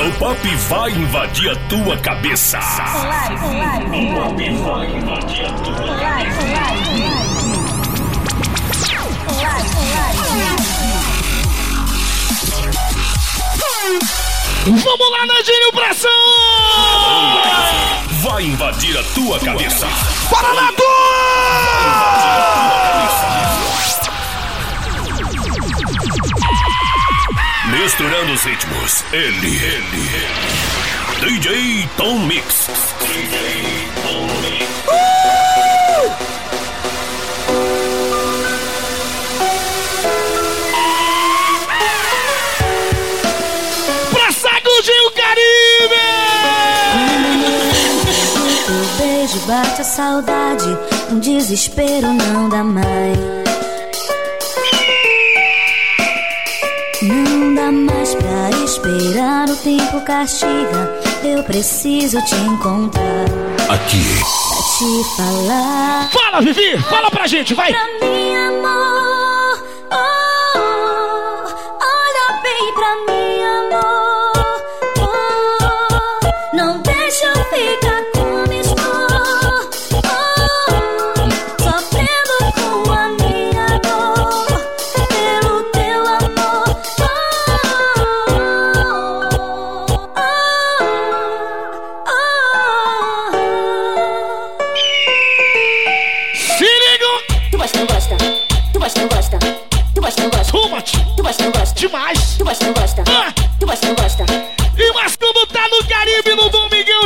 O pop vai invadir a tua cabeça. O pop vai invadir a tua cabeça. Vamos lá, Nandinho Pressão! Vai invadir a tua cabeça. Para na Misturando os ritmos. Ele, ele, ele. DJ Tom Mix. DJ Tom Mix. pra sacudir o Caribe! O beijo bate a saudade, um desespero não dá mais. Dá mais pra esperar, o tempo castiga. Eu preciso te encontrar Aqui. pra te falar. Fala, Vivi! Fala pra gente, vai! Pra mim,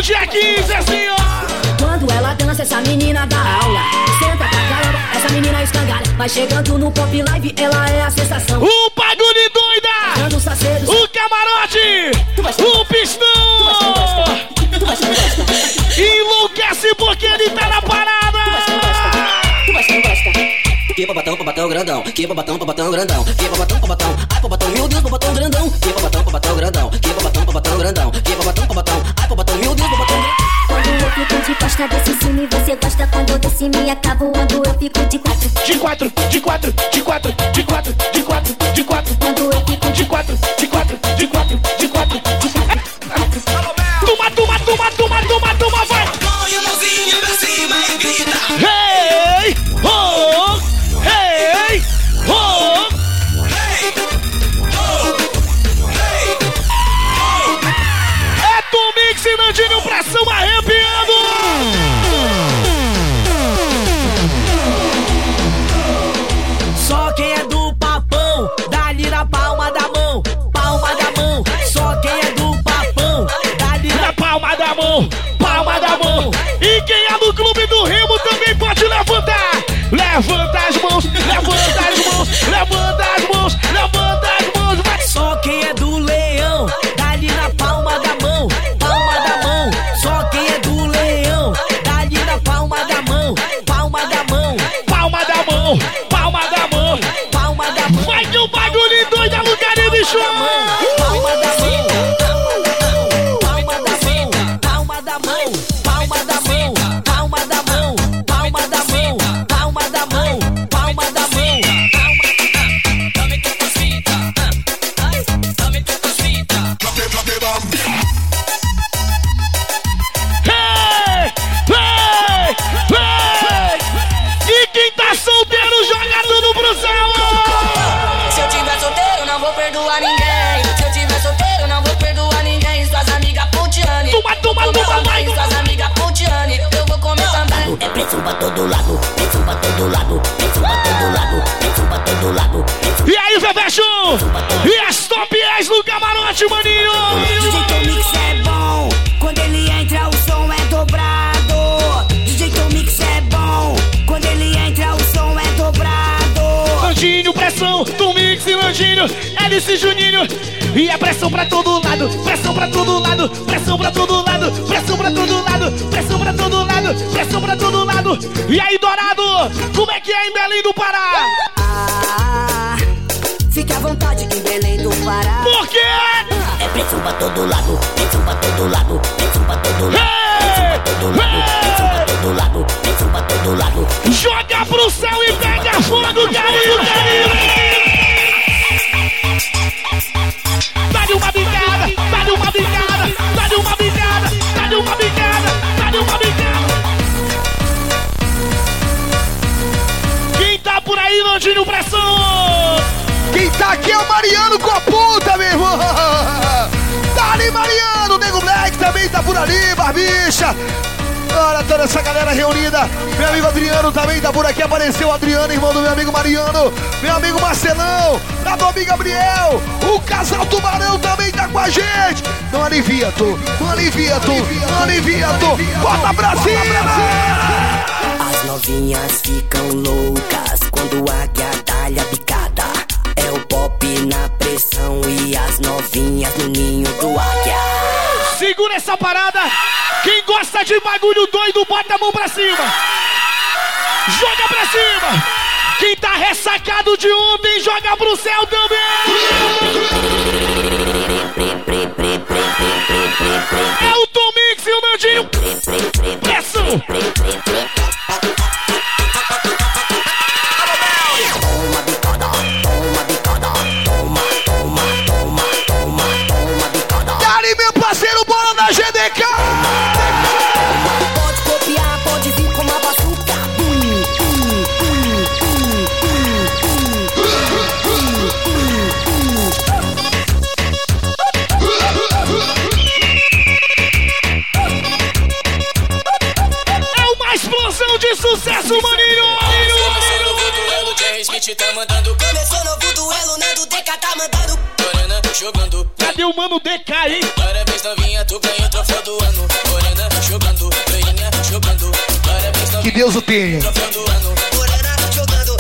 dia 15, assim, ó! Quando ela dança, essa menina dá aula. Senta pra caramba, essa menina escangalha. Vai chegando no pop live, ela é a sensação. O bagulho doida! Sacedos, O camarote! O pistão! Enlouquece porque ele tá na parada! Que babatão, babatão grandão. Que babatão, babatão grandão. Que babatão, babatão. Ai, babatão, meu Deus, babatão grandão. Que babatão, babatão grandão. Que babatão, babatão grandão. Que babatão, babatão. Ai, babatão, meu Deus, fico de costa desse cine, você gosta quando eu desse me acabo quando eu fico de quatro. De quatro, de quatro, de quatro, de quatro, de quatro, de quatro, Quando eu fico de quatro, de quatro, de quatro, de quatro, Levanta as mãos, em Belém do Pará? Barbicha. Olha toda essa galera reunida. Meu amigo Adriano também tá por aqui. Apareceu o Adriano, irmão do meu amigo Mariano. Meu amigo Marcelão. Da do amigo Gabriel. O casal Tubarão também tá com a gente. Não alivia, tu. Não alivia, tu. Não alivia, tu. Bota pra cima. As novinhas ficam loucas quando a águia dá-lhe a picada. É o pop na pressão e as novinhas no ninho do águia. Segura essa parada. Gosta de bagulho doido, bota a mão pra cima. Joga pra cima. Quem tá ressacado de ontem, joga pro céu também. É o Tom Mix e o Nandinho. Pressão. Tá mandando. Começou novo duelo, Nando Deca tá mandando. Morena jogando. Cadê o mano DK, hein? Parabéns, novinha, tu ganhou o troféu do ano. Morena jogando, jogando. Parabéns, Que novinha, Deus o tenha. troféu do ano. Morena jogando,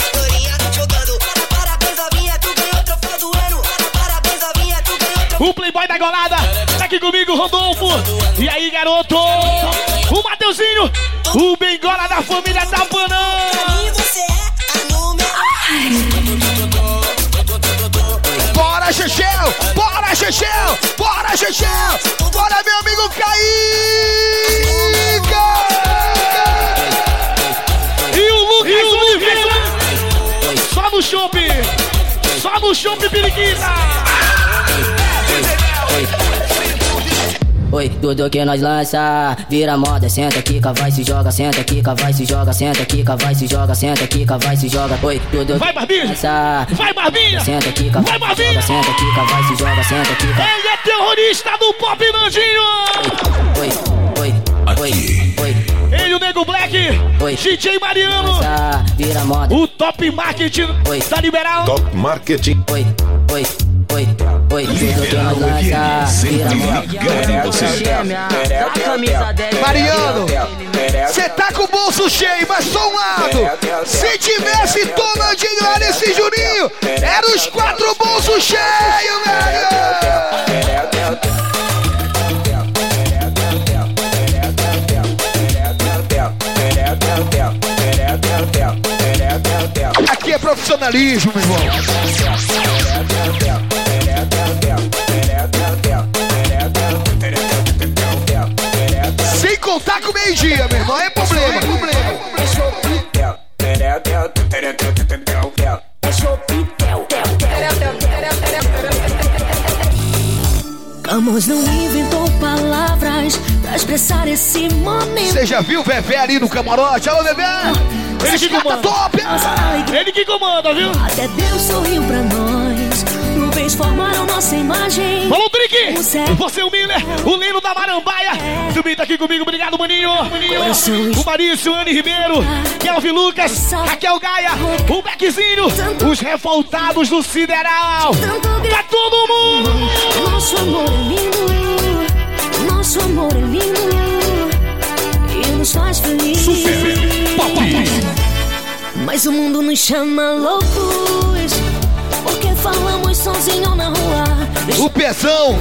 jogando. Parabéns, novinha, tu ganhou o troféu do ano. Parabéns, novinha, tu ganhou o troféu O Playboy da Golada. Tá aqui comigo, Rodolfo. E aí, garoto? O Mateuzinho. O Bengola da família tá Bora, Chechel! Bora, Chechel! Bora, Chechel! Bora, meu amigo Caíca! E o Lucas Oliveira! Só no chope! Só no chope, periquita! Oi, tudo que nós lança vira moda. Senta, quica, vai, se joga, senta, quica, vai, se joga, senta, quica, vai, se joga, senta, quica, vai, se joga. Oi, tudo Vai, Barbinha! lança. Vai, Barbinha! Senta, quica, Vai, vai, se Barbinha! joga, senta, quica, vai, se joga, senta, quica. Ele é terrorista do pop Nandinho! Oi, oi, oi, oi, Ele, o Nego Black! Oi. DJ Mariano! lança vira moda. O top marketing Oi. da Liberal! Top Marketing. Oi, oi, oi, oi, tudo que nós lança vira moda. Mariano, você tá com o bolso cheio, mas só um lado. Se tivesse Tonandinho lá nesse Juninho, era os quatro bolsos cheios, velho. Aqui é profissionalismo, meu irmão. Com meio-dia, meu irmão, é problema. Camus não inventou palavras pra expressar esse momento. Você já viu o Vevé ali no camarote? Alô, Vevé! Ele que comanda. top! Ele que comanda, viu? Até Deus sorriu pra nós. Nuvens formaram nossa imagem. Falou, Céu. Você, o Miller, o Lino da Marambaia. Também tá aqui comigo, obrigado, maninho. O Marício, Anne Ribeiro, Kelvin Lucas, Raquel Gaia, o Beckzinho, os revoltados do Sideral. Pra todo mundo! Nosso amor é lindo. Nosso amor é lindo. E nos faz feliz. Mas o mundo nos chama loucos. Falamos sozinho na rua. O Pezão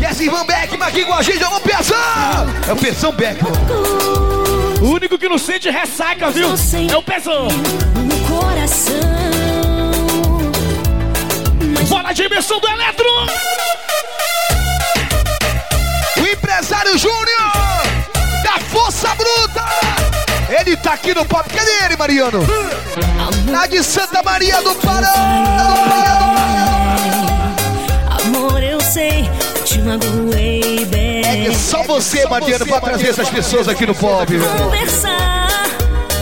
e essa irmã Beckman aqui com a gente, é o Pezão! É o Pezão Beckman. loucos O único que não sente ressaca, viu? É o Pezão. no coração. Bora, dimensão do Eletro! O empresário Júnior da Força Bruta! Ele tá aqui no pop. Cadê ele, Mariano? Lá de Santa Maria do Pará! Amor, eu sei, te magoei bem. É só você, Mariano, pra trazer essas pessoas aqui no pop. Conversar,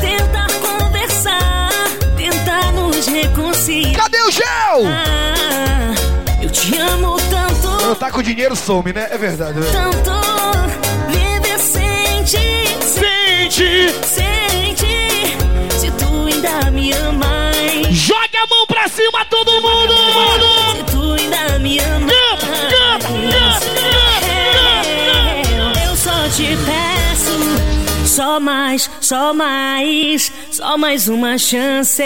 tentar conversar, tentar nos consigo. Cadê o gel? Ah, eu te amo tanto, Quando tá com dinheiro, some, né? É verdade. né? tanto. Sente, Sente! sente. Se tu ainda me amas. Joga a mão pra cima, todo mundo! Se tu ainda me amas. Canta, canta, canta, Eu só te peço. Só mais, só mais. Só mais uma chance.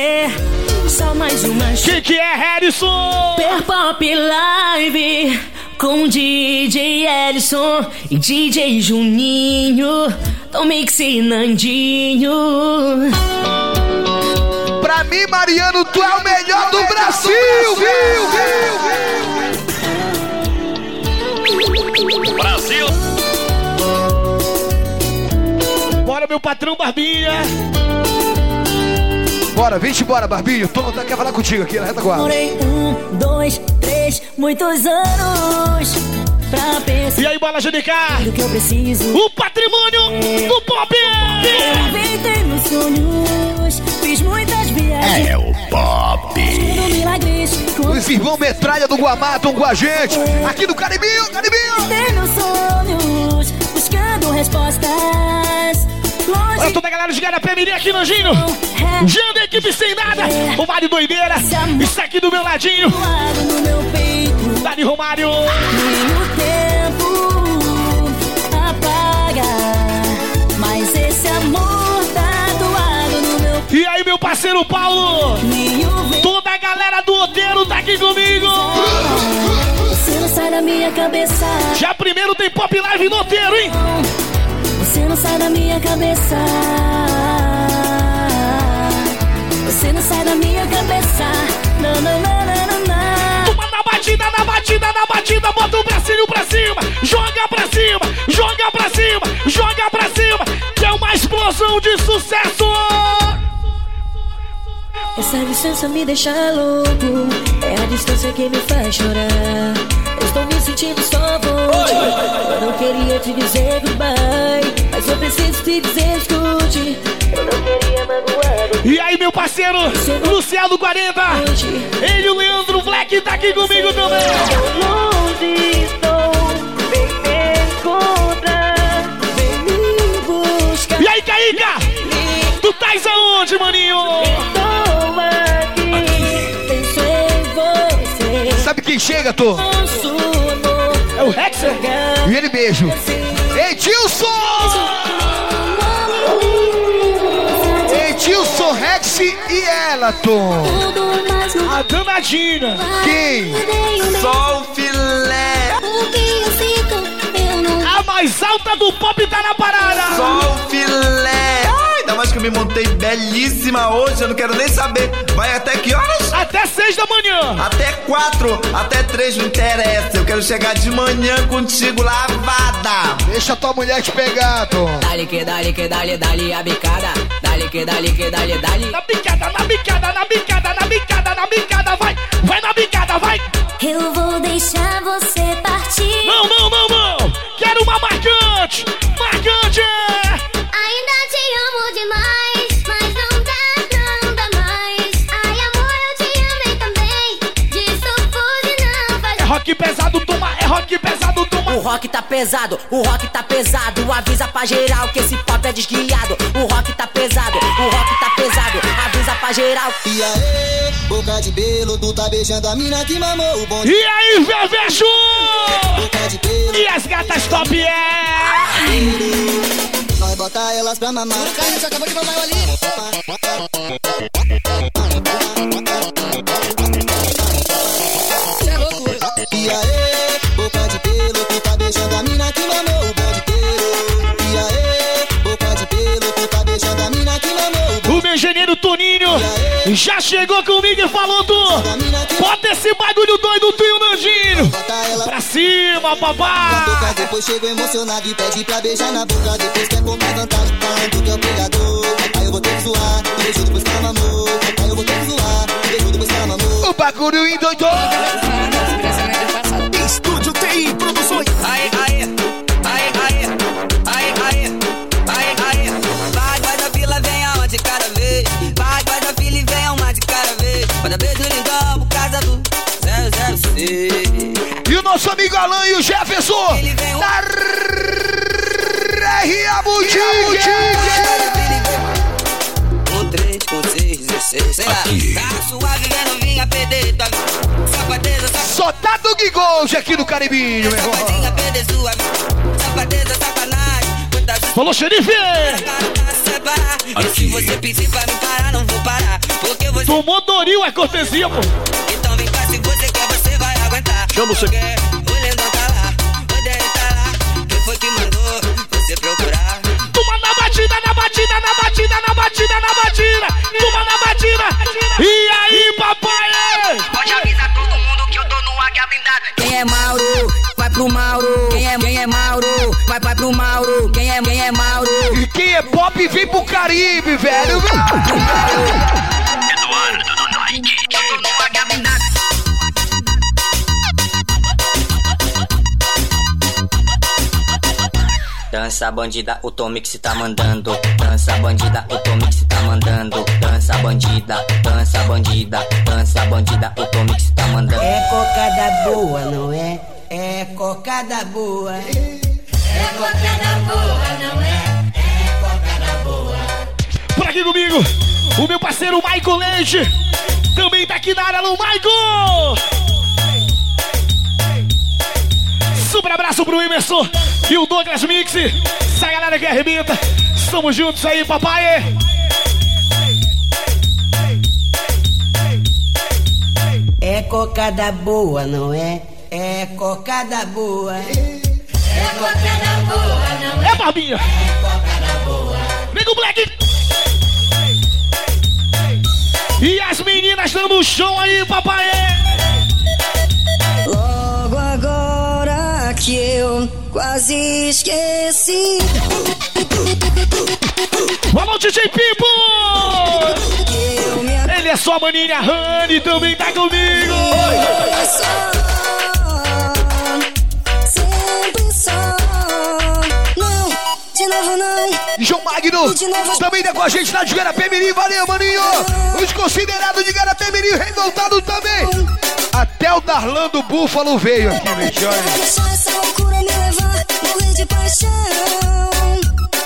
Só mais uma chance. Que que é, Harrison? Super Pop Live com DJ Ellison e DJ Juninho, Tom Mix e Nandinho. Pra mim, Mariano, tu é o melhor do Brasil! viu, Brasil. Bora, meu patrão Barbinha! Bora, vem embora, Barbinho. Tô, quer falar contigo aqui na retaguarda. Morei um, dois, três, muitos anos pra pensar E aí, bola GDK? o que eu preciso. O patrimônio do pop! Aproveitei meus sonhos, fiz muitas viagens. É o pop. Os irmãos metralha do Guamá estão com a gente. Aqui no Caribinho, Caribinho! Aproveitei meus sonhos, buscando respostas. Olha toda a galera de Garapé aqui, Nanjinho. Jean da equipe sem nada. O Mário Doideira. Isso aqui do meu ladinho. Dani Romário. Tempo apaga. Mas esse amor no meu E aí, meu parceiro Paulo. Toda a galera do Oteiro tá aqui comigo. Você não sai da minha cabeça. Já primeiro tem Pop Live no Oteiro, hein? Você não sai da minha cabeça. Você não sai da minha cabeça. Não, não, não, não, não. Toma na batida, na batida, na batida. Bota o bracinho pra cima. Joga pra cima. Joga pra cima. Joga pra cima. Que é uma explosão de sucesso. Essa distância me deixa louco. É a distância que me faz chorar. Eu estou me sentindo só. Eu não queria te dizer goodbye. Mas eu preciso te dizer escute. Eu não queria magoar E aí, meu parceiro Luciano 40. hoje. Ele, o Leandro Black, tá aqui comigo também. Longe estou. Vem me encontrar. Vem me buscar. E aí, Caíca? Tu tais aonde, maninho? Estou aqui. Penso em você. Sabe quem chega, Tô? É o Rexer. E ele beijo. Edilson! Edilson, Rex e Elaton. A. Quem? Só o filé, O que eu sinto, mais alta do pop tá na parada. só o filé. Ai, ainda mais que eu me montei belíssima hoje, eu não quero nem saber. Vai até que horas? Até seis da manhã. Até quatro, até três, não interessa. Eu quero chegar de manhã contigo lavada. Deixa tua mulher te pegar, Tom. Dale que dale que dale, dale a bicada. Dale que dale que dale, dale. Na bicada, na bicada, na bicada, na bicada, na bicada, vai. Vai na bicada, vai. Eu vou deixar você partir. Não, não. Marcante. Marcante. É pesado, O rock tá pesado, o rock tá pesado. Avisa pra geral que esse pop é desguiado. O rock tá pesado, o rock tá pesado. Avisa pra geral. E aí, boca de pelo, tu tá beijando a mina que mamou o bonde. E aí, Vevejo? Boca de pelo, E as gatas top é. nós botar elas pra mamar. E já chegou comigo e falou tu. Bota esse bagulho doido, tu e o Nandinho. Pra cima, papai. boca, depois chega emocionado e pede pra beijar na boca. Depois quer comprar vantagem, falando que é o pegador. Aí eu vou ter que zoar, beijo depois que ela mamou. Aí eu vou ter que zoar, beijo depois que ela mamou. O bagulho endoidou. Estúdio TI Produções. Aê, aê, nosso amigo Alan e o Jefferson da R.A. Boutique. Um 3 com 6, 16, sei lá. Tá suave, vendo vinha perder tua Safadeza, Só tá do Gold aqui no Caribinho, meu irmão. Safadeza, sacanagem. Falou, xerife! separar. E se você pedir pra me parar, não vou parar. Porque você. Tomou Doril, é cortesia, pô. Chama o seu- O lendão tá lá, o Derek tá lá. Quem foi que mandou você procurar? Toma na batida, na batida, na batida, na batida, na batida. Toma na batida. E aí, papai? Pode avisar todo mundo que eu tô no águia blindada. Quem é Mauro, vai pro Mauro. Quem é, quem é Mauro, vai, vai pro Mauro. Quem é, quem é Mauro, quem é pop vem pro Caribe, velho. Dança bandida, o Tomix tá mandando. Dança bandida, o Tomix tá mandando. Dança bandida, dança bandida, dança bandida, o Tomix tá mandando. É cocada boa, não é? É cocada boa. Por aqui comigo, o meu parceiro Michael Leite. Também tá aqui na área, alô, Michael! Super abraço pro Emerson e o Douglas Mix. Essa galera que arrebenta. Estamos juntos aí, papai. É cocada boa, não é? É cocada boa. É barbinha. Vem com o Black. E as meninas dando chão aí, papai. Que eu quase esqueci Vamos, DJ Pipo. Ele é só maninha Honey, também tá comigo. de novo não João Magno também tá com a gente lá de Garapé Mirim. Valeu, maninho. Os considerados de Garapé Mirim revoltados também. Até o Darlando Búfalo veio aqui, bicho. olha. Deixar essa loucura me levar Morrer de paixão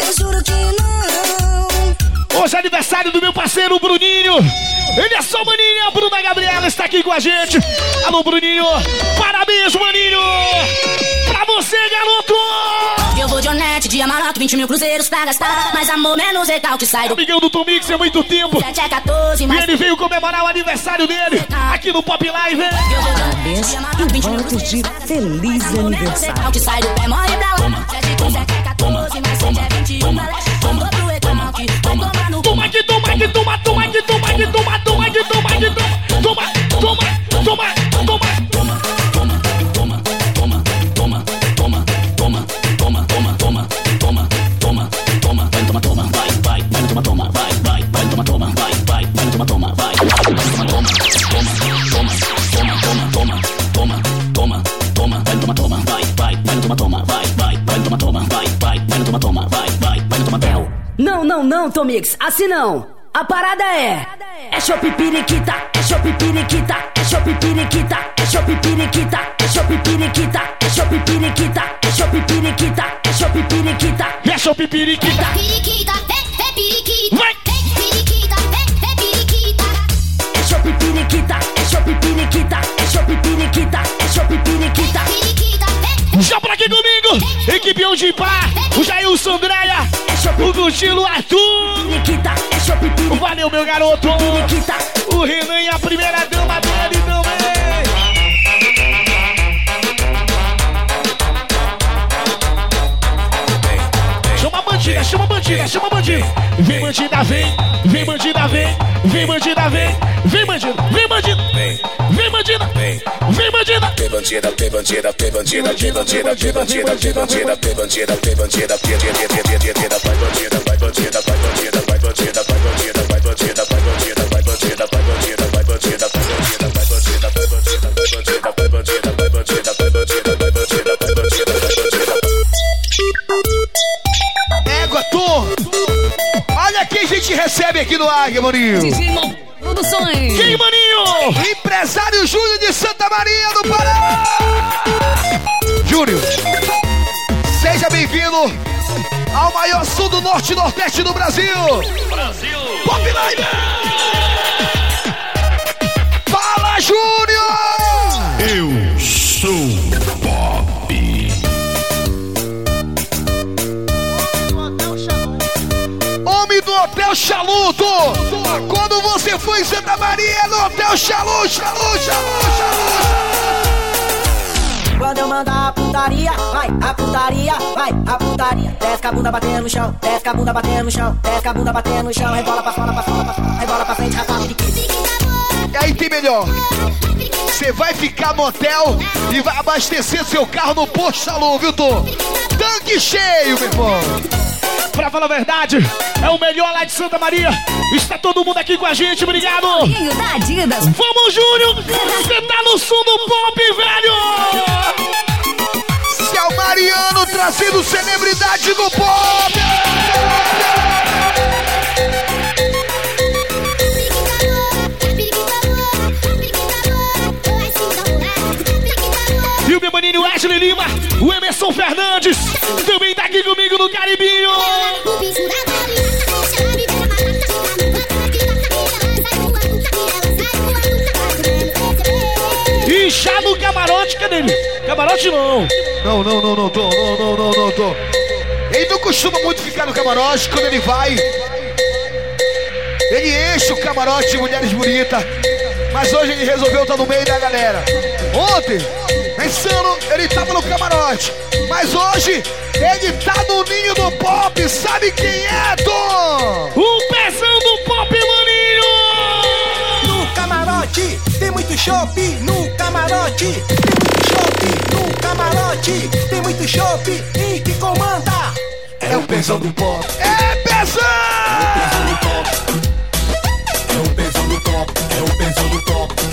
Eu juro que não Hoje é aniversário do meu parceiro Bruninho. Ele é só maninha. A Bruna Gabriela está aqui com a gente. Alô, Bruninho. Parabéns, maninho. 20 mil cruzeiros pra gastar. Mas amor menos recalque sai do Amigão do Tomix há muito tempo. 7 é 14, E mas ele veio comemorar o aniversário dele aqui no Pop Live. eu vou de Onete, de Amarato, 20 mil cruzeiros pra gastar. Feliz aniversário. Recalque sai do pé, morre pra lá. 7 com 7 é 14, mas 7 é 21. Vou pro recalque, vai tomar no Toma que toma que toma, toma que toma que toma, toma que toma que toma, toma, toma, toma, toma. Não, não, não, Tomix, assim não. A parada é. É chopp periquita, é chopp periquita, é chopp periquita, é chopp periquita, é chopp periquita, é chopp periquita, é chopp periquita, é chopp periquita. É chopp periquita. Periquita, vem, vem, periquita. Vai. Vem, periquita, vem, vem, periquita. É chopp periquita, é chopp periquita, é chopp periquita, é chopp periquita. Periquita, vem, Já por aqui comigo, equipe de Pá, o Jailson Andréia, o Gustilo Arthur. É Valeu, meu garoto. O Renan e a primeira dama dele também. Chama bandida, chama bandida, chama a bandida. Vem bandida, vem, vem bandida, vem, vem bandida, vem, vem bandida, vem bandida, vem bandida, vem bandida. P bandida, P bandida, P bandida, P bandida, P bandida, P bandida, P bandida, P bandida, P bandida, vai bandida, aqui no Águia, Maninho. DJ Produções. Quem, Maninho? Empresário Júlio de Santa Maria do Pará. Júlio, seja bem-vindo ao maior sul do norte e nordeste do Brasil. Brasil. Pop Live! Chaluto! Quando você foi em Santa Maria, no Hotel Chalu, Chalu, Chalu, Chalu! Quando eu mandar a putaria, vai, a putaria, vai, a putaria. Desce com a bunda batendo no chão, desce com a bunda batendo no chão, desce com a bunda batendo no chão, rebola pra fora, pra fora, pra fora, rebola pra frente, rasgado de? E aí tem melhor. Você vai ficar no hotel e vai abastecer seu carro no posto Chalu, viu, Tô? Tanque cheio, meu irmão! Pra falar a verdade, é o melhor lá de Santa Maria. Está todo mundo aqui com a gente, obrigado! Vamos, Júnior! Você tá no som do pop, velho! Céu Mariano trazendo celebridade do pop! Meu maninho Wesley Lima, o Emerson Fernandes, também tá aqui comigo no Caribinho! E já no camarote, cadê ele? Camarote não! Não, não, não, não tô, não, não, não, não tô. Ele não costuma muito ficar no camarote quando ele vai. Ele enche o camarote de mulheres bonitas. Mas hoje ele resolveu estar no meio da galera. Ontem, pensando, ele tava no camarote. Mas hoje, ele tá no ninho do pop. Sabe quem é, Tom? O pezão do pop, maninho! No camarote tem muito chopp. No camarote tem muito chopp. No camarote tem muito chopp. E que comanda É o pezão do pop. É pezão! E o pezão,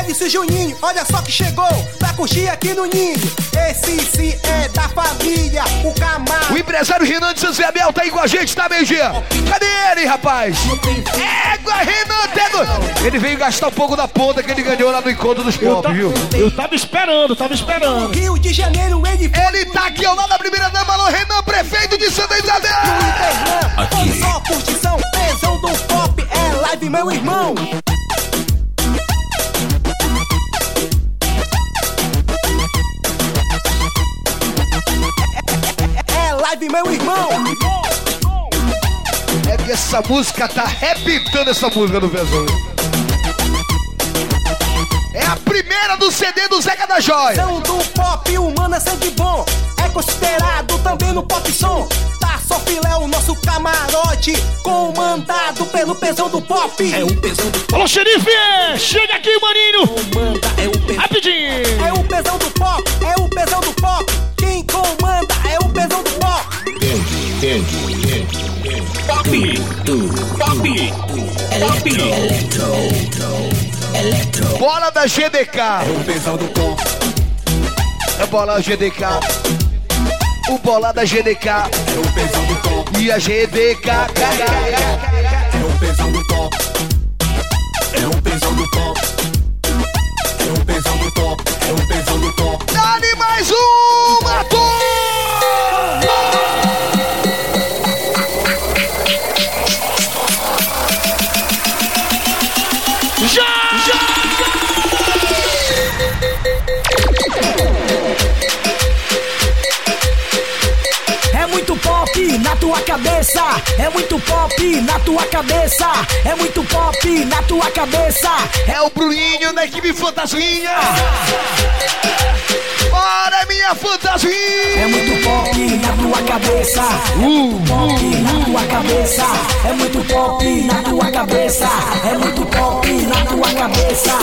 Edson e Juninho, olha só que chegou pra curtir aqui no Ninho. Esse sim é da família, o Camargo. O empresário Renan de Santa Isabel tá aí com a gente, tá, meio-dia? Cadê ele, rapaz? Égua, Renan, Tego! Ele veio gastar um pouco da ponta que ele ganhou lá no encontro dos pop, viu? Eu tava esperando, tava esperando. Rio de Janeiro, ele foi. Ele tá aqui ao lado da primeira dama, alô, Renan, prefeito de Santa Isabel! Aqui. Só curtição, tesão do pop, é live, meu irmão. Live, meu irmão. É que essa música tá repitando essa música do Pezão. É a primeira do CD do Zeca da Joia. São do pop, humano é sangue bom. É considerado também no pop som. Tá só filé o nosso camarote. Comandado pelo pesão do pop. É o pesão do Alô, xerife! Chega aqui, maninho! comanda, é o pesão. Rapidinho! É o pesão do pop, é o pesão do pop. Quem comanda é o pesão do pop. Pop. Pop. Pop. Bola da GDK! O pesão do pop. É bola GDK. O bola da GDK. É o pesão do pop. E a GDK. É o pesão do pop. É o pesão do pop. É o pesão do pop. É o pesão do pop. Dá-lhe mais uma, Tom! Pop na tua cabeça, é muito pop na tua cabeça, é muito pop na tua cabeça. É o Bruninho da equipe Fantasminha! Bora, minha fantasminha! É muito pop na tua cabeça, Uh, pop na tua cabeça, é muito pop na tua cabeça, é muito pop na tua cabeça.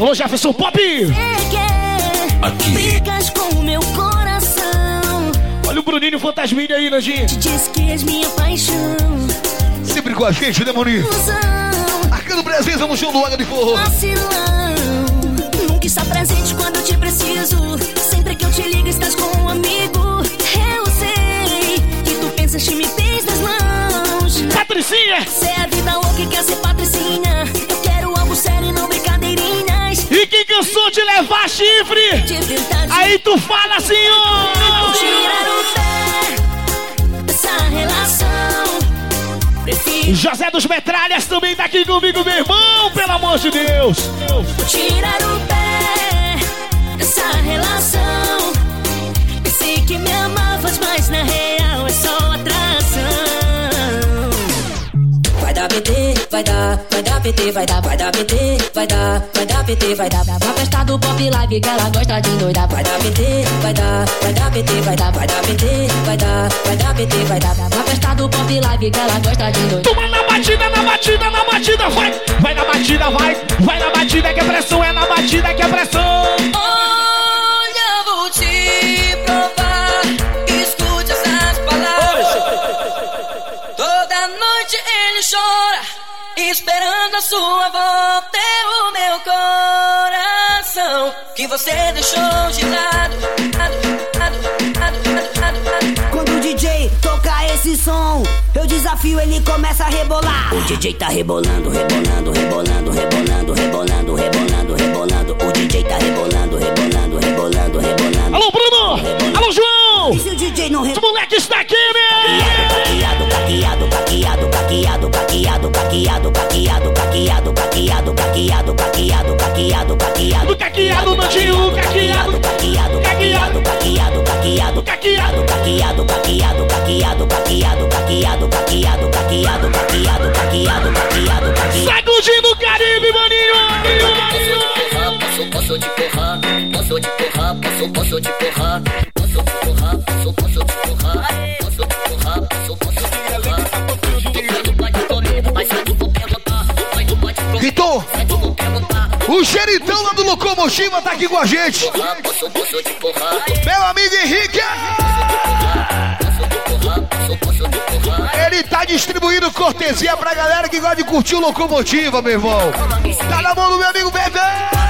Ô, Jefferson Pop! É que Aqui. brigas com o meu coração. Olha o Bruninho Fantasminha aí, Nandinho. Diz que és minha paixão. Sempre com a gente, né, Moninho? Arcando presença no show do Águia de Forro. Vacilão. Nunca está presente quando eu te preciso. Sempre que eu te ligo, estás com um amigo. Eu sei que tu pensas que me tens nas mãos. Patricinha! Cê é a vida louca e quer ser patricinha. Eu quero algo sério e não brincadeirinhas. E quem cansou de levar chifre? De. Aí tu fala assim, ó! Tirar o pé dessa relação. Prefiro José dos Metralhas também tá aqui comigo, meu irmão, pelo amor de Deus! tirar o pé dessa relação. Pensei que me amavas, mas na real vai dar, vai dar PT, vai dar, vai dar PT, vai dar, vai dar PT, vai dar. Na festa do Pop Live que ela gosta de doidar. Vai dar PT, vai dar, vai dar PT, vai dar, vai dar PT, vai dar, vai dar PT, vai dar. Na festa do Pop Live que ela gosta de doidar. Toma na batida, na batida, na batida, vai! Vai na batida, vai! Vai na batida que é pressão, é na batida que é pressão! Olha, vou te provar. Escute essas palavras. Toda noite ele chora, esperando a sua volta. É o meu coração que você deixou de lado. Quando o DJ toca esse som, eu desafio, ele começa a rebolar. O DJ tá rebolando, rebolando, rebolando, rebolando, rebolando, rebolando, rebolando. O DJ tá rebolando, rebolando, rebolando, rebolando. Alô, Bruno! Alô, João! E se o DJ não rebolar? moleques está aqui, né? Caqueado, caqueado, caqueado, caqueado, caqueado, caqueado, caqueado, caqueado, caqueado, caqueado, caqueado, caqueado, caqueado. O caqueado, Nandinho, caqueado! Caqueado, caqueado, caqueado, caqueado, caqueado, caqueado, caqueado, caqueado, caqueado, caqueado, caqueado, caqueado, caqueado, caqueado, caqueado, caqueado. Sacudindo o Caribe, maninho! Posso, posso te porrar, posso te porrar, posso, posso te porrar, posso te porrar, o xeritão lá do Locomotiva tá aqui com a gente. Meu amigo Henrique, ele tá distribuindo cortesia pra galera que gosta de curtir o Locomotiva, meu irmão. Tá na mão do meu amigo Bebê.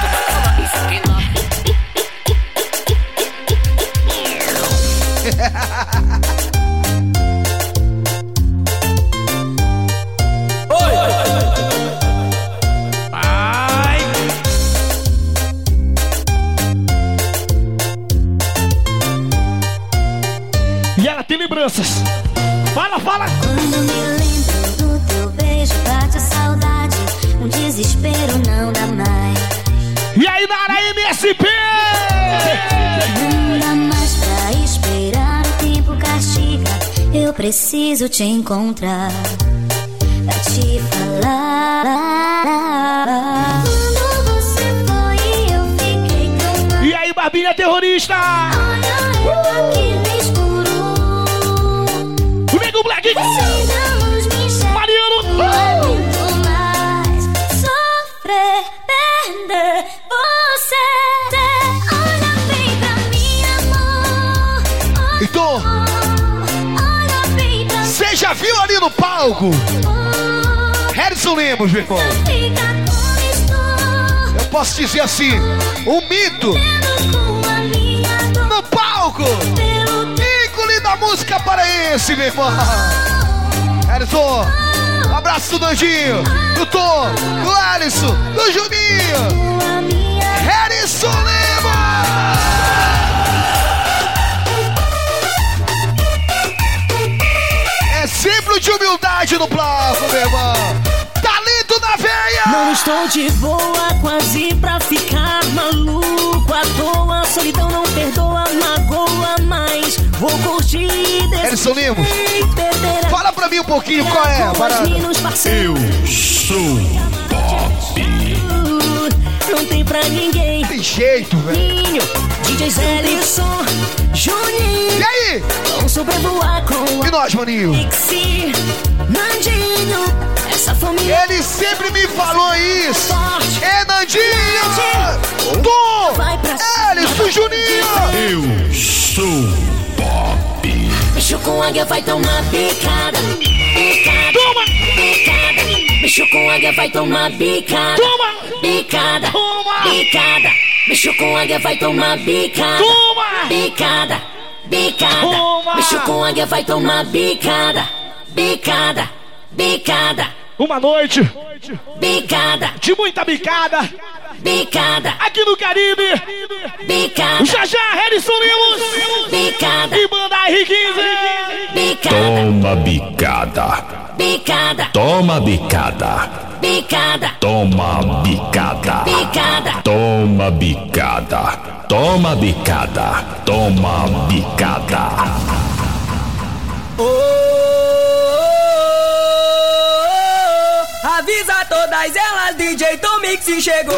Preciso te encontrar. Pra te falar. Quando você foi, eu fiquei tão E aí, Barbinha terrorista! Olha, eu aqui no escuro. O Nego Black! Sem palco? Harrison Lemos, meu irmão. Eu posso dizer assim, um mito no palco. Ícone da música paraense, meu irmão. Harrison, abraço do Nandinho, do Tom, do Alisson, do Juninho. Harrison Lemos! De humildade no palco, meu irmão. Talento na veia! Não estou de boa, quase pra ficar maluco. À toa, a solidão não perdoa, magoa, mas vou curtir desse Harrison Lemos, fala pra mim um pouquinho qual é a parada. parceiros. Sou pop. Não tem pra ninguém. Tem jeito, velho. Ninho, DJ Zellison, Juninho. E aí? Vão sobrevoar com E nós, maninho? Pixie, Nandinho. Essa família Ele sempre me falou isso. forte. É Nandinho! Tom! Vai pra Alisson Juninho! Eu sou pop. com águia vai tomar picada. Picada. Toma! Picada. Mexeu com águia vai tomar picada. Toma! Picada. Toma! Picada. Mexeu com águia vai tomar picada. Toma! Picada. Bicada. Toma! Mexeu com águia vai tomar bicada. Bicada. Bicada. Uma noite Bicada. de muita bicada Bicada. aqui no Caribe. Bicada. Já já, Harrison Lemos Bicada. e banda R15. Bicada. Toma bicada. Bicada. Toma bicada. Bicada. Toma bicada. Bicada. Toma bicada. Toma bicada. Toma bicada. Todas elas, DJ Tomix chegou.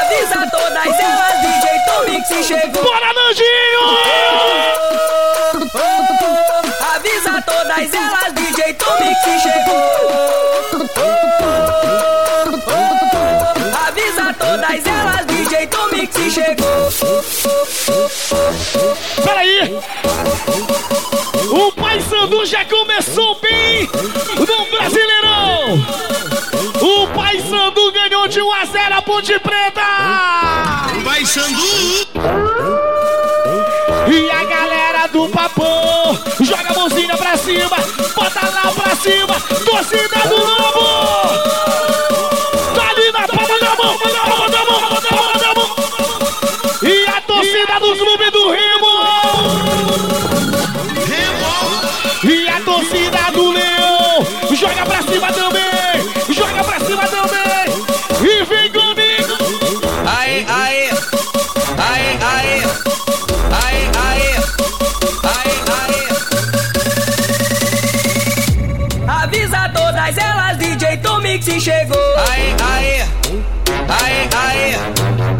Avisa todas elas, DJ Tomix chegou. Bora, Nandinho! Avisa todas elas, DJ Tomix chegou. Avisa todas elas, DJ Tomix chegou. O Pai Sandu já começou bem no Brasileirão! O Pai Sandu ganhou de 1 a 0 a Ponte Preta! Vai, Sandu! E a galera do Papão joga a mãozinha pra cima, bota lá pra cima, torcida do Lobo! Tá ali na palma da mão, Tomix chegou. Aê, aê, aê, aê.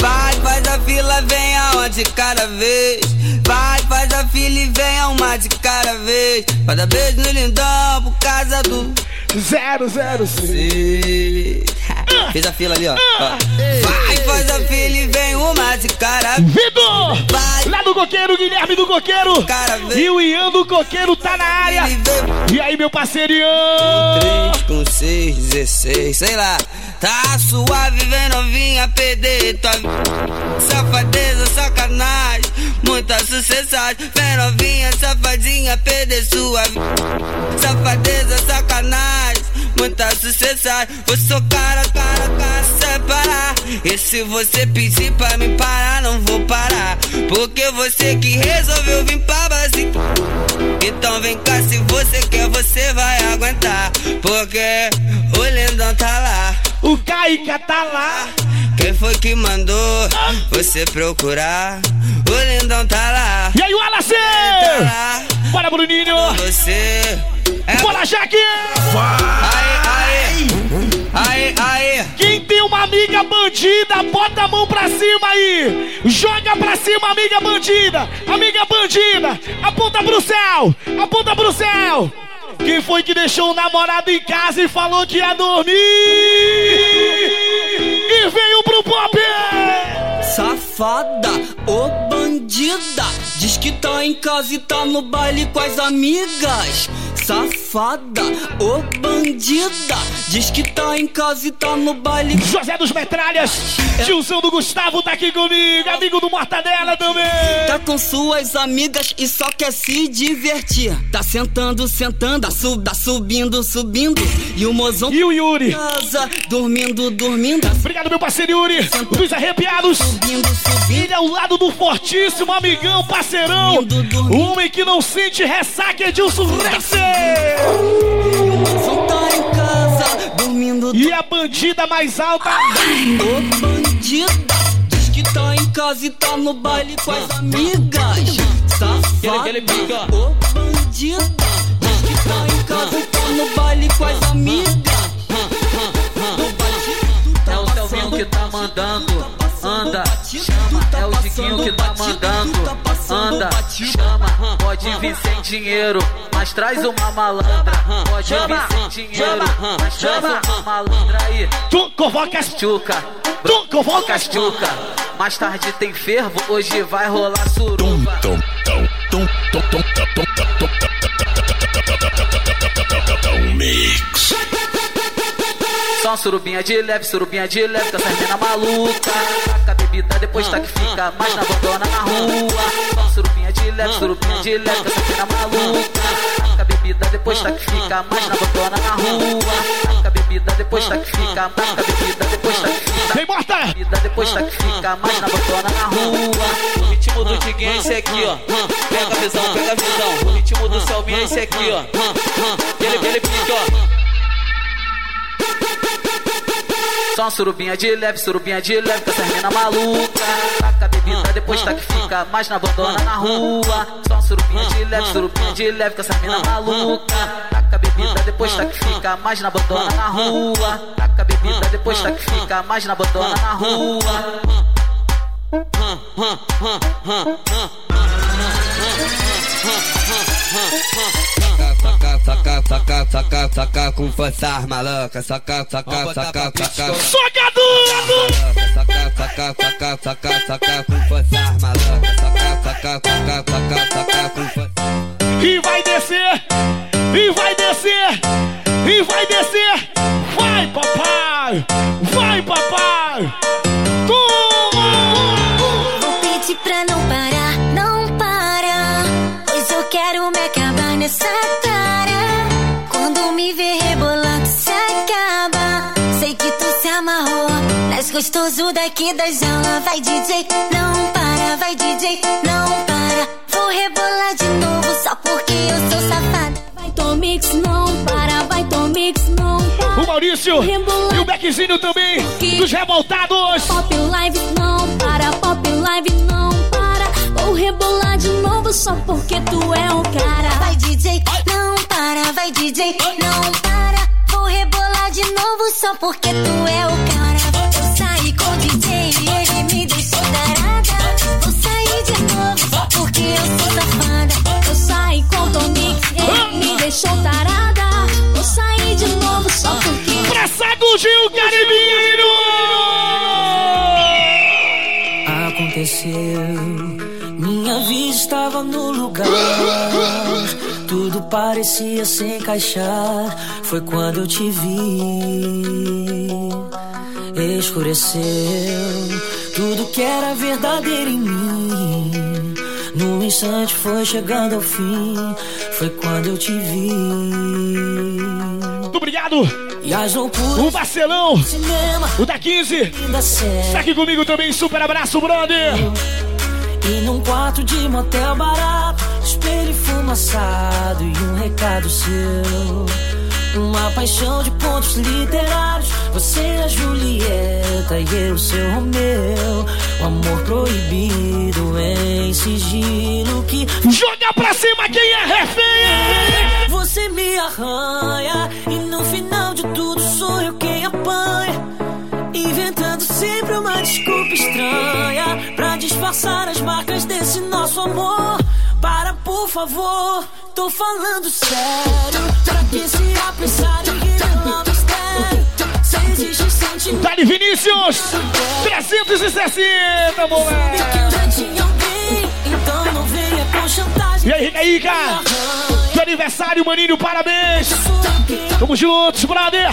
Vai, faz a fila, vem aonde cada vez. Vai, faz a fila e vem uma de cada vez. Dar beijo no lindão por causa do. Zero, zero, Sim. Fez a fila ali, ó. ó. Vai, faz a fila e vem uma de cara. Vitor! Vai. Lá do coqueiro, Guilherme do coqueiro! Cara, vem. E o Ian do coqueiro tá na área! E aí, meu parceiro Ian? 3 com 6, 16, sei lá. Tá suave, vem novinha, perder tua Safadeza, sacanagem, muita sucessagem. Vem novinha, safadinha, perder sua Safadeza, sacanagem, muita sucessagem. Vou socar a cara, cara, sem parar. E se você pedir pra me parar, não vou parar. Porque você que resolveu vir pra base. Então vem cá, se você quer, você vai aguentar. Porque o lindão tá lá. O Kaique tá lá! Quem foi que mandou você procurar? O lindão tá lá. E aí, o Wallace! Tá lá. Bora, Bruninho! Você é. Bora, Jaque! Aê, aê. Aê, aê. Quem tem uma amiga bandida, bota a mão pra cima aí! Joga pra cima, amiga bandida! Amiga bandida! Aponta pro céu! Aponta pro céu! Quem foi que deixou o namorado em casa e falou que ia dormir? E veio pro pop! Safada, ô bandida, diz que tá em casa e tá no baile com as amigas. Safada, ô bandida, diz que tá em casa e tá no baile. José dos Metralhas, tiozão do Gustavo tá aqui comigo, amigo do Mortadela também. Tá com suas amigas e só quer se divertir. Tá sentando, sentando, tá, sub, tá subindo, subindo. E o mozão E o Yuri. casa, dormindo, dormindo. Obrigado, meu parceiro Yuri, dos arrepiados. Subindo, subindo. Ele é ao lado do fortíssimo amigão, parceirão. O homem que não sente ressaca é Dilson Rex. E o a bandida mais alta. Ô bandida, diz que tá em casa e tá no baile com as amigas. Safada, ô bandida, diz que tá em casa e tá no baile com as amigas. É o Selvinho que tá mandando, anda, chama. É o Diquinho que tá mandando, anda, chama. Pode vir sem dinheiro, mas traz uma malandra. Pode vir sem dinheiro, mas traz uma malandra aí. Tu convoca as Tchuca, Tu convoca as tchuca, mais tarde tem fervo, hoje vai rolar suruba. Mix. Só surubinha de leve, surubinha de leve, com essa mina maluca. Taca a bebida, depois tá que fica mais na bandona na rua. Só surubinha de leve, surubinha de leve, com essa mina maluca. Taca a bebida, depois tá que fica mais na bandona na rua. Taca a bebida, depois tá que fica, taca a bebida, depois tá que fica. Vem, morta! Bebida, depois tá que fica mais na bandona na rua. O ritmo do Diguinho é esse aqui, ó. Pega a visão, pega a visão. O ritmo do Selminha é esse aqui, ó. Ele, ele pique, ó. Só surubinha de leve, surubinha de leve, com essa mina maluca. Taca bebida, depois tá que fica mais na bandona na rua. Só surubinha de leve, surubinha de leve, com essa mina maluca. Taca bebida, depois tá que fica mais na bandona na rua. Taca bebida, depois tá que fica mais na bandona na rua. Saca, saca, saca, saca, saca com força maluca, saca, saca, saca, saca. Socado! Saca, saca, saca, saca, saca com força maluca, saca, saca, saca, saca, saca com força. E vai descer! E vai descer! E vai descer! Vai, papai! Vai, papai! Vou pedir pra não parar, nessa cara. Quando me ver rebolando, se acaba. Sei que tu se amarrou. Mas gostoso daqui da jaula. Vai, DJ, não para. Vai, DJ, não para. Vou rebolar de novo só porque eu sou safada. Vai, Tomix, não para. Vai, Tomix, não para. O Maurício e o Beckzinho também, dos revoltados. Pop Live não para, Pop Live não rebolar só porque tu é o cara. Vai DJ, não para, vai DJ, não para. Vou rebolar de novo só porque tu é o cara. Eu saí com o DJ e ele me deixou tarada. Vou sair de novo só porque eu sou safada. Eu saí com o Tomix, ele me deixou tarada. Vou sair de novo só porque. Pra sacudir o Caribinho! Estava no lugar. Tudo parecia se encaixar. Foi quando eu te vi. Escureceu tudo que era verdadeiro em mim. Num instante foi chegando ao fim. Foi quando eu te vi. Muito obrigado! E as loucuras O Marcelão, cinema o da 15, ainda segue. está aqui comigo também. Super abraço, brother! E num quarto de motel barato, espelho fumaçado e um recado seu. Uma paixão de pontos literários. Você é a Julieta e eu seu Romeu. O amor proibido em sigilo que. Joga pra cima quem é refém! Você me arranha e no final de tudo sou eu quem apanha. Inventando sempre uma desculpa estranha disfarçar as marcas desse nosso amor. Para, por favor, tô falando sério. Pra que se apressar e revelar mistério? Se existe sentimento. Dali Vinícius! 360, moleque! então não venha com chantagem. E aí, Recaíca? De aniversário, maninho, parabéns! Tamo juntos, brother!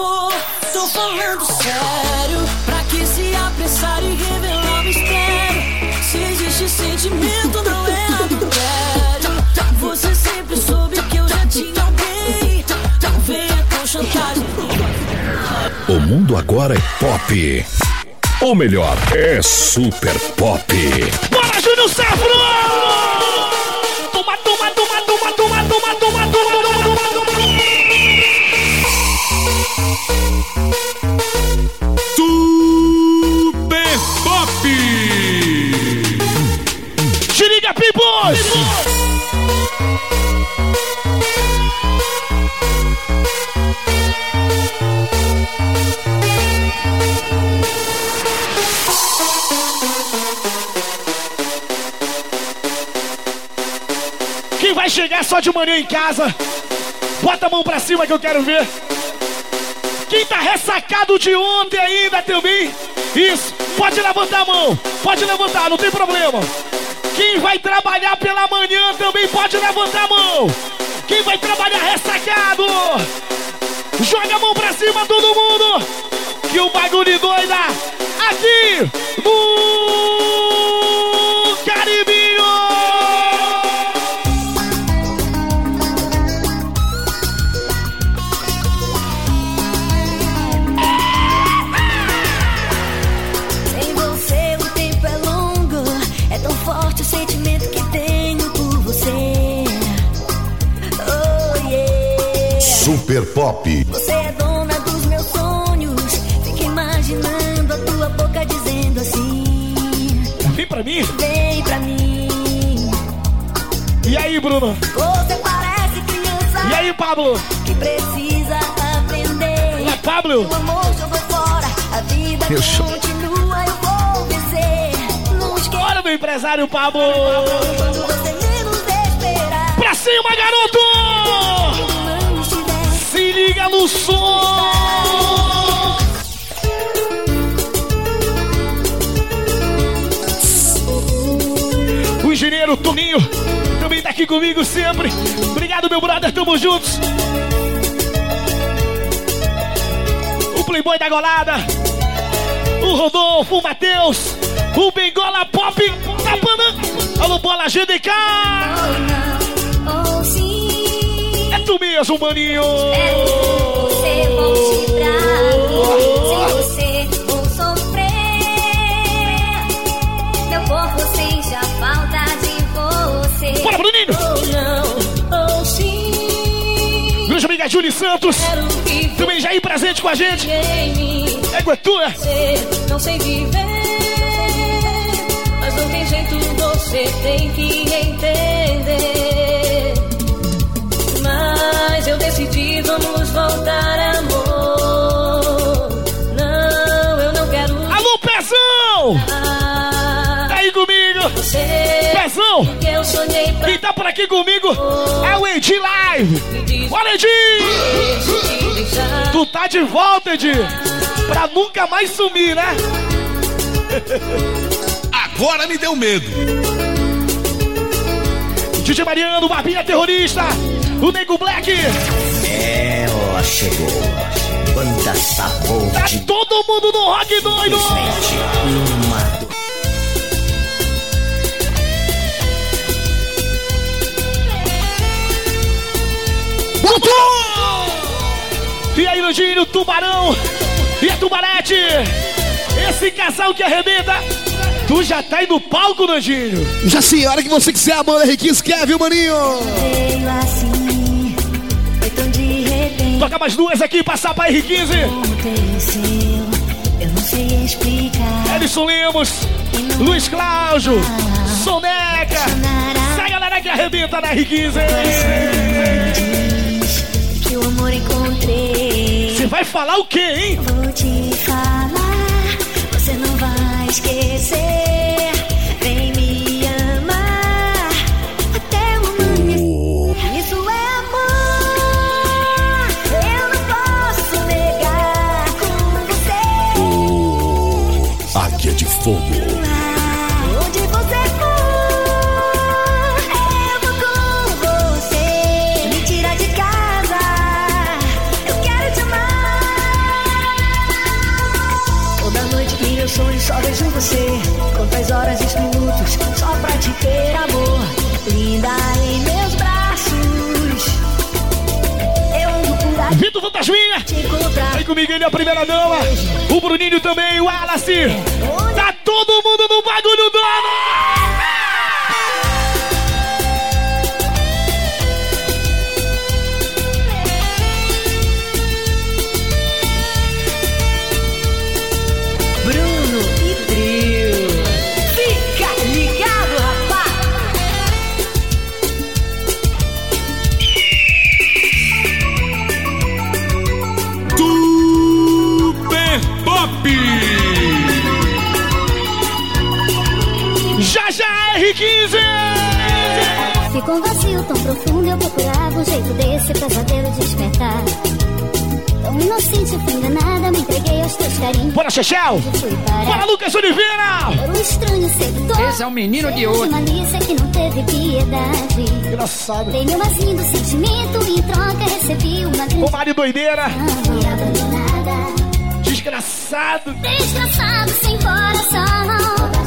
Favor, tô falando sério Pra que se apressar e revelar o mistério Se existe sentimento, não é adultério Você sempre soube que eu já tinha alguém Não venha com chantagem O mundo agora é pop. Ou melhor, é super pop. Bora, Júnior! De manhã em casa? Bota a mão pra cima que eu quero ver. Quem tá ressacado de ontem ainda também? Isso, pode levantar a mão. Pode levantar, não tem problema. Quem vai trabalhar pela manhã também pode levantar a mão. Quem vai trabalhar ressacado? Joga a mão pra cima, todo mundo. Que o bagulho doida aqui no Super Pop. Você é dona dos meus sonhos. Fico imaginando a tua boca dizendo assim. Vem pra mim. Vem pra mim. E aí, Bruno? Você parece criança. E aí, Pablo? Que precisa aprender. Lá, Pablo. O amor jogou fora. A vida Meu continua. Eu vou vencer. Não. Bora, meu empresário Pablo. Quando você menos esperar. Pra cima, garoto! No som! O engenheiro Toninho também tá aqui comigo sempre. Obrigado, meu brother, tamo juntos. O Playboy da Golada. O Rodolfo, o Matheus. O Bengola Pop da Pana. Alô, bola GDK. É mesmo, maninho. Sem você vou sofrer. Meu corpo a falta de você. Bora, Bruninho. Não. Grande amiga Júlia Santos. Também já aí presente com a gente. Égua é tua. Não sei viver. Mas não tem jeito, você tem que entender. Eu decidi, vamos voltar, amor. Não, eu não quero. Alô, Pezão! Tá aí comigo! Pezão! que eu sonhei pra Quem tá por aqui comigo é o Edi Live! Bora, Edi! Tu tá de volta, Edi! Pra nunca mais sumir, né? Agora me deu medo. DJ Mariano, Barbinha Terrorista! O Nego Black! Ela chegou. Banda sabor Tá de todo mundo no rock doido! uma E aí, Nandinho, Tubarão e a Tubarete! Esse casal que arrebenta! Tu já tá aí no palco, Nandinho! Já sim, a hora que você quiser, a banda R15 quer, viu, maninho? Veio assim, Toca mais duas aqui, passar pra R15! Aconteceu, eu não sei explicar. Edson Lemos, Luiz Cláudio, Soneca! Sai, galera que arrebenta na R15! Diz que o amor encontrei. Você vai falar o quê, hein? Vou te falar, você não vai esquecer. Fogo. Onde você for, eu vou com você. Me tira de casa, eu quero te amar. Toda noite em meu sonho só vejo você. Quantas horas e minutos só pra te ter amor. Linda em meus braços. Eu ando por aqui. Vitor Fantasminha! Vem comigo, ele é a primeira dama! O Bruninho também, o Wallace! Todo mundo no bagulho dono! Bruno Com vazio tão profundo eu procurava um jeito desse pesadelo despertar. Tão inocente fui enganada, me entreguei aos teus carinhos. Bora, Chechel! Bora, Lucas Oliveira! Por um estranho sedutor. Esse é o menino de hoje. malícia que não teve piedade. Engraçado. Dei meu mais lindo sentimento e em troca recebi uma grande. Ô, Mari doideira! Desgraçado! Desgraçado sem coração.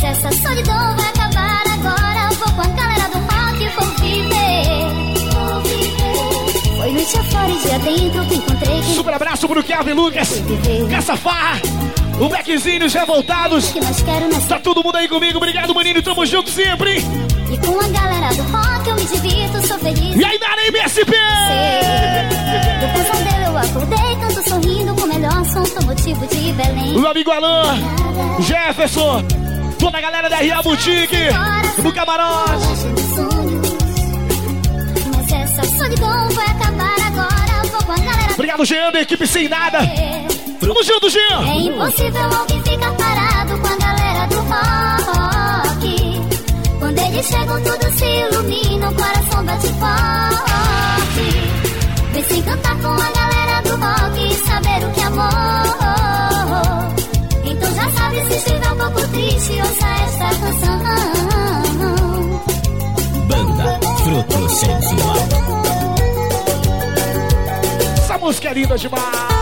Mas essa solidão vai acabar agora. Vou com a galera do rock, vou viver. Vou viver. Foi noite afora e dia dentro que encontrei quem Super abraço pro Kevin Lucas! Caça Farra! O Beckzinho já voltados! Tá todo mundo aí comigo, obrigado, maninho, tamo junto sempre! E com a galera do rock eu me divirto, sou feliz. E aí, Nara MSP! Do pesadelo eu acordei, canto sorrindo com o melhor som, sou motivo de Belém. O amigo Alain, Jefferson, toda a galera da RA Boutique, do Camarote. Obrigado, Jean, da equipe sem nada. Tamo junto, Jean. É impossível alguém ficar parado com a galera do rock. Quando eles chegam, tudo se ilumina, o coração bate forte. Vem se cantar com a galera do rock e saber o que é amor. Se estiver um pouco triste, ouça esta canção. Banda Fruto Sensual. Essa música é linda demais.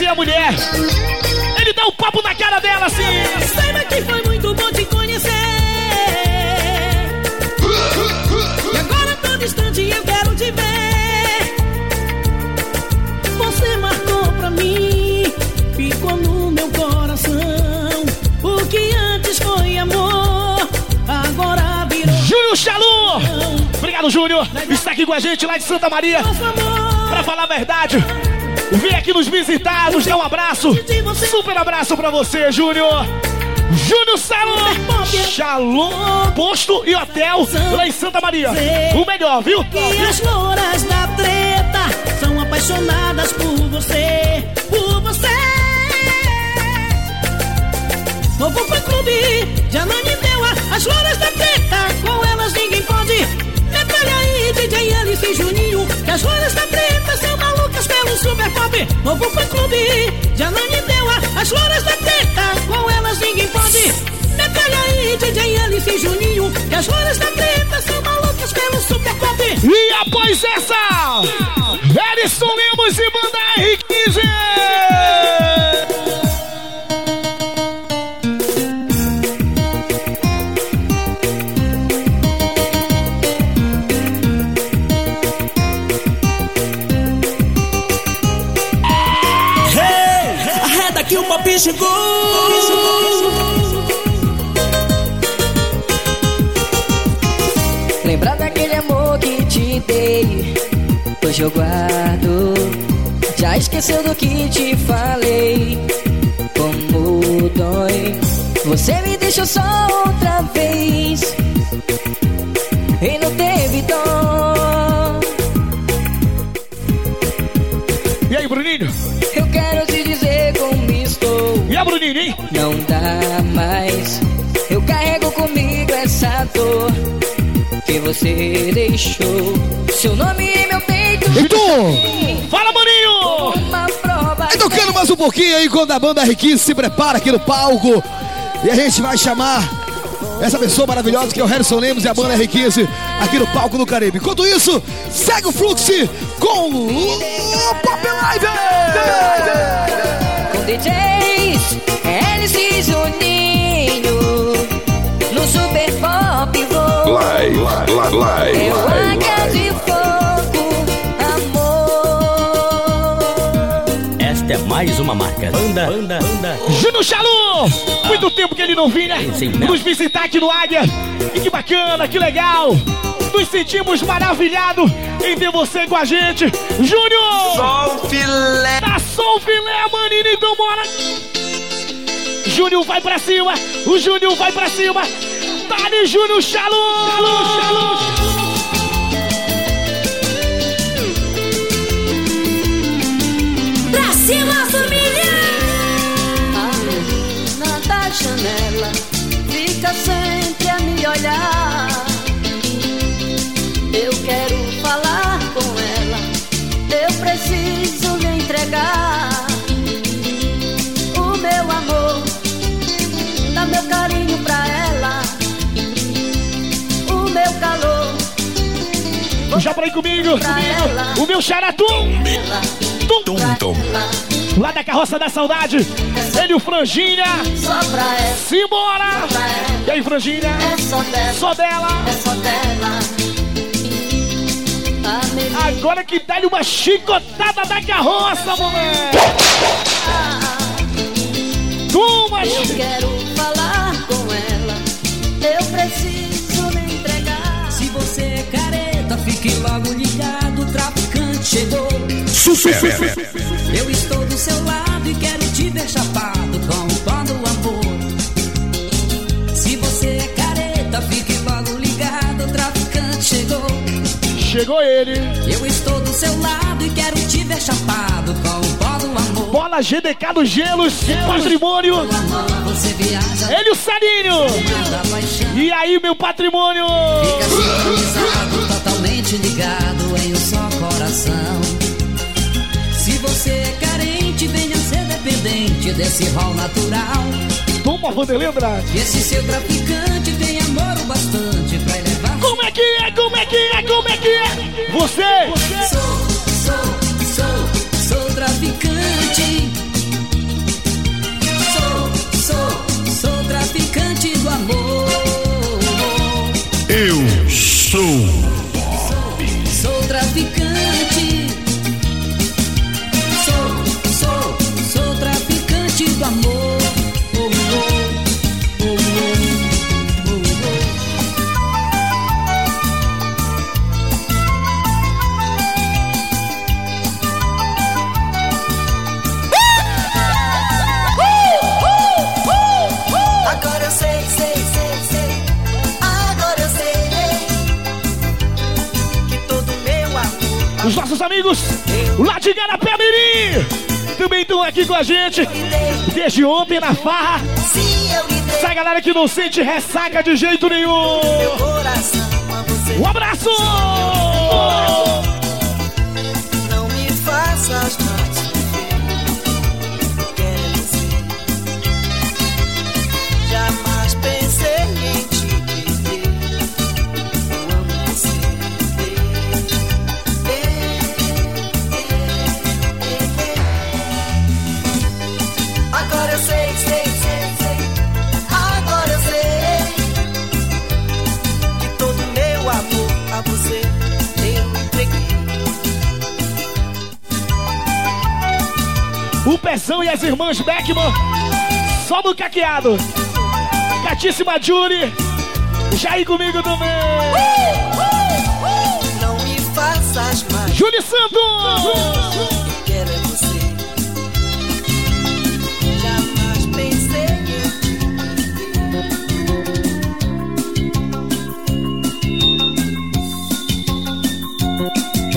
Conhecer a mulher. Ele dá um papo na cara dela assim. Saiba que foi muito bom te conhecer. E agora tô distante e eu quero te ver. Você marcou pra mim, ficou no meu coração. O que antes foi amor, agora virou. Júnior Chalu! Obrigado, Júnior. Está aqui com a gente lá de Santa Maria. Pra falar a verdade. Vem aqui nos visitar, nos dar um abraço. Super abraço pra você, Júnior. Júnior Salom, Shalom, posto e hotel lá em Santa Maria. O melhor, viu? E as louras da treta são apaixonadas por você, por você. Novo fã clube, me deu as louras da treta, com elas ninguém pode. Detalhe aí, DJ Alice e Juninho, que as louras da treta super pop. Novo fã clube, já não me deu a- as louras da treta, com elas ninguém pode. Detalhe aí, DJ Alice e Juninho, que as louras da treta são malucas pelo super pop. E após essa, Edson Lemos e Banda R15. Chegou. Lembrar daquele amor que te dei? Hoje eu guardo Já esqueceu do que te falei. Como dói. Você me deixou só outra vez. E não E? Não dá mais Eu carrego comigo essa dor Que você deixou Seu nome em meu peito E tu? Fala, maninho! Prova Vai tocando mais um pouquinho aí quando a banda R15 se prepara aqui no palco. E a gente vai chamar essa pessoa maravilhosa que é o Harrison Lemos e a banda R15 aqui no palco do Caribe. Enquanto isso, segue o fluxo com o Pop Live! Com DJs live, live, live, É live, de fogo Amor Esta é mais uma marca. Banda, banda, banda. Júnior Chalu! Muito tempo que ele não vinha não. nos visitar aqui no Águia. E que bacana, que legal! Nos sentimos maravilhados em ter você com a gente. Júnior! Só o filé! Tá só o filé, maninho, então bora! Júnior vai pra cima. O Júnior vai pra cima. Dali, Júnior Shalom. Pra cima, família! A menina da janela fica sempre a me olhar. Já pra aí comigo, comigo. O meu xaratum. Tum, tum. Lá da carroça da saudade. Ele e o Franginha. Só pra ela. Simbora. E aí, Franginha? É só dela. Só dela. É só dela. Agora que dá-lhe uma chicotada da carroça, moleque. Toma, Eu fique logo ligado, o traficante chegou. Super. Eu estou do seu lado e quero te ver chapado com o pó do amor. Se você é careta, fique logo ligado, o traficante chegou. Chegou ele. Eu estou do seu lado e quero te ver chapado com o pó do amor. Bola GDK dos Gelos. Patrimônio. Você viaja. Ele e o Sarinho. E aí, meu patrimônio? Fica ligado em um só coração. Se você é carente, venha ser dependente desse rol natural. Toma, Vanderlei Andrade. Esse seu traficante tem amor o bastante pra elevar. Como é que é? Como é que é? Como é que é? Você? Sou, sou, sou, sou traficante. Sou, sou, sou traficante do amor. Eu sou. Sou aqui com a gente desde ontem na farra. Essa galera que não sente ressaca de jeito nenhum. Um abraço! O Pezão e as irmãs Beckman só no caqueado. Gatíssima Julie, já aí comigo também. Não me faças mais. Júlio Santos! Quero é você. Jamais pensei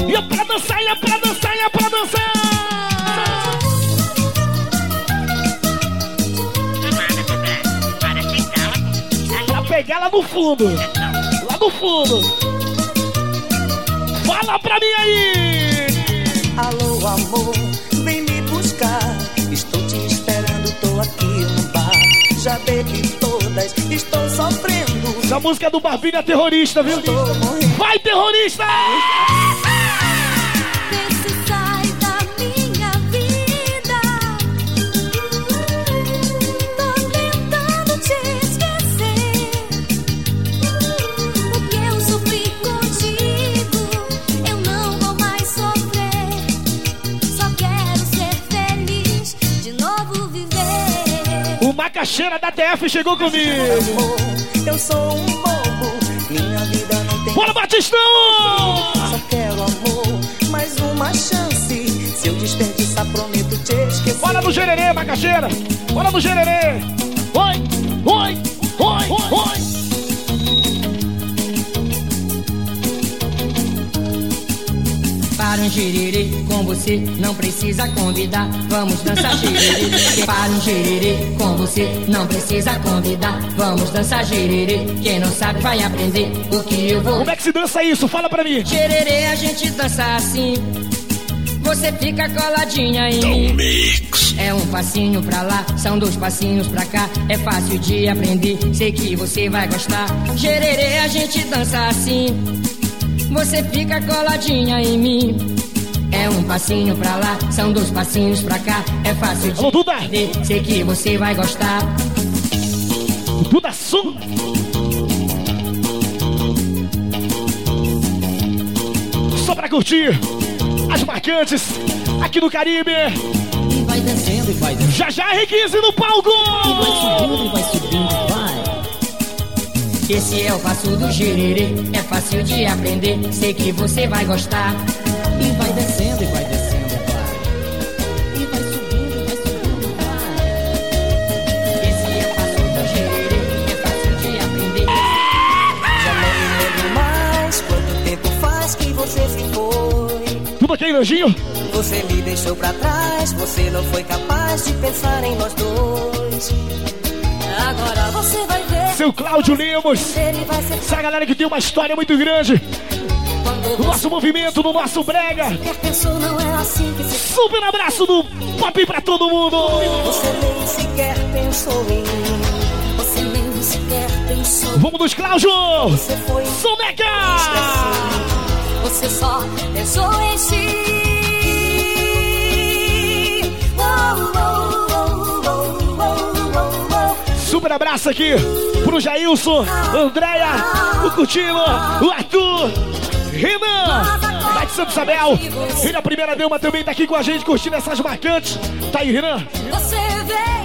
em E é pra dançar, e é pra dançar, no fundo. Lá no fundo. Fala pra mim aí! Alô, amor, vem me buscar. Estou te esperando, tô aqui no bar. Já bebi todas, estou sofrendo. Essa música é do Barbinha terrorista, viu? Vai, terrorista! Macaxeira da TF chegou comigo. Eu sou um bobo, minha vida não tem. Bora, Batistão! Só quero amor, mais uma chance. Se eu desperdiçar, prometo te esquecer. Bora no gererê, Macaxeira! Bora no gererê! oi, oi, um gererê com você não precisa convidar, vamos dançar gererê. Para um gererê com você não precisa convidar, vamos dançar gererê. Quem não sabe vai aprender o que eu vou. Como é que se dança isso? Fala pra mim. Gererê a gente dança assim. Você fica coladinha em mim. É um passinho pra lá, são dois passinhos pra cá. É fácil de aprender, sei que você vai gostar. Gererê a gente dança assim. Você fica coladinha em mim. É um passinho pra lá, são dois passinhos pra cá. É fácil de aprender, sei que você vai gostar. Duda Sul. Só pra curtir as marcantes aqui no Caribe. E vai descendo e vai descendo. Já já R15 no palco! E vai subindo e vai subindo. Esse é o passo do gererê, é fácil de aprender, sei que você vai gostar. E vai descendo e vai descendo, vai. E vai subindo e vai subindo, vai. Esse é o passo do gererê, é fácil de aprender. Já não me lembro mais quanto tempo faz que você se foi. Tudo ok, Lanjinho? Você me deixou pra trás, você não foi capaz de pensar em nós dois. Agora você vai ver. Seu Cláudio Lemos. Essa galera que tem uma história muito grande. No nosso movimento, no nosso brega. é assim Super abraço do Pop pra todo mundo. Você nem sequer pensou em mim. Você nem sequer pensou. Vamos dos Cláudio. Você foi Soneca. Você só pensou em si. Oh, oh, Super abraço aqui pro Jailson, Andréia, o Coutinho, o Arthur, Renan, lá de Santo Isabel. E a primeira dama também tá aqui com a gente curtindo essas marcantes. Tá aí, Renan? Você veio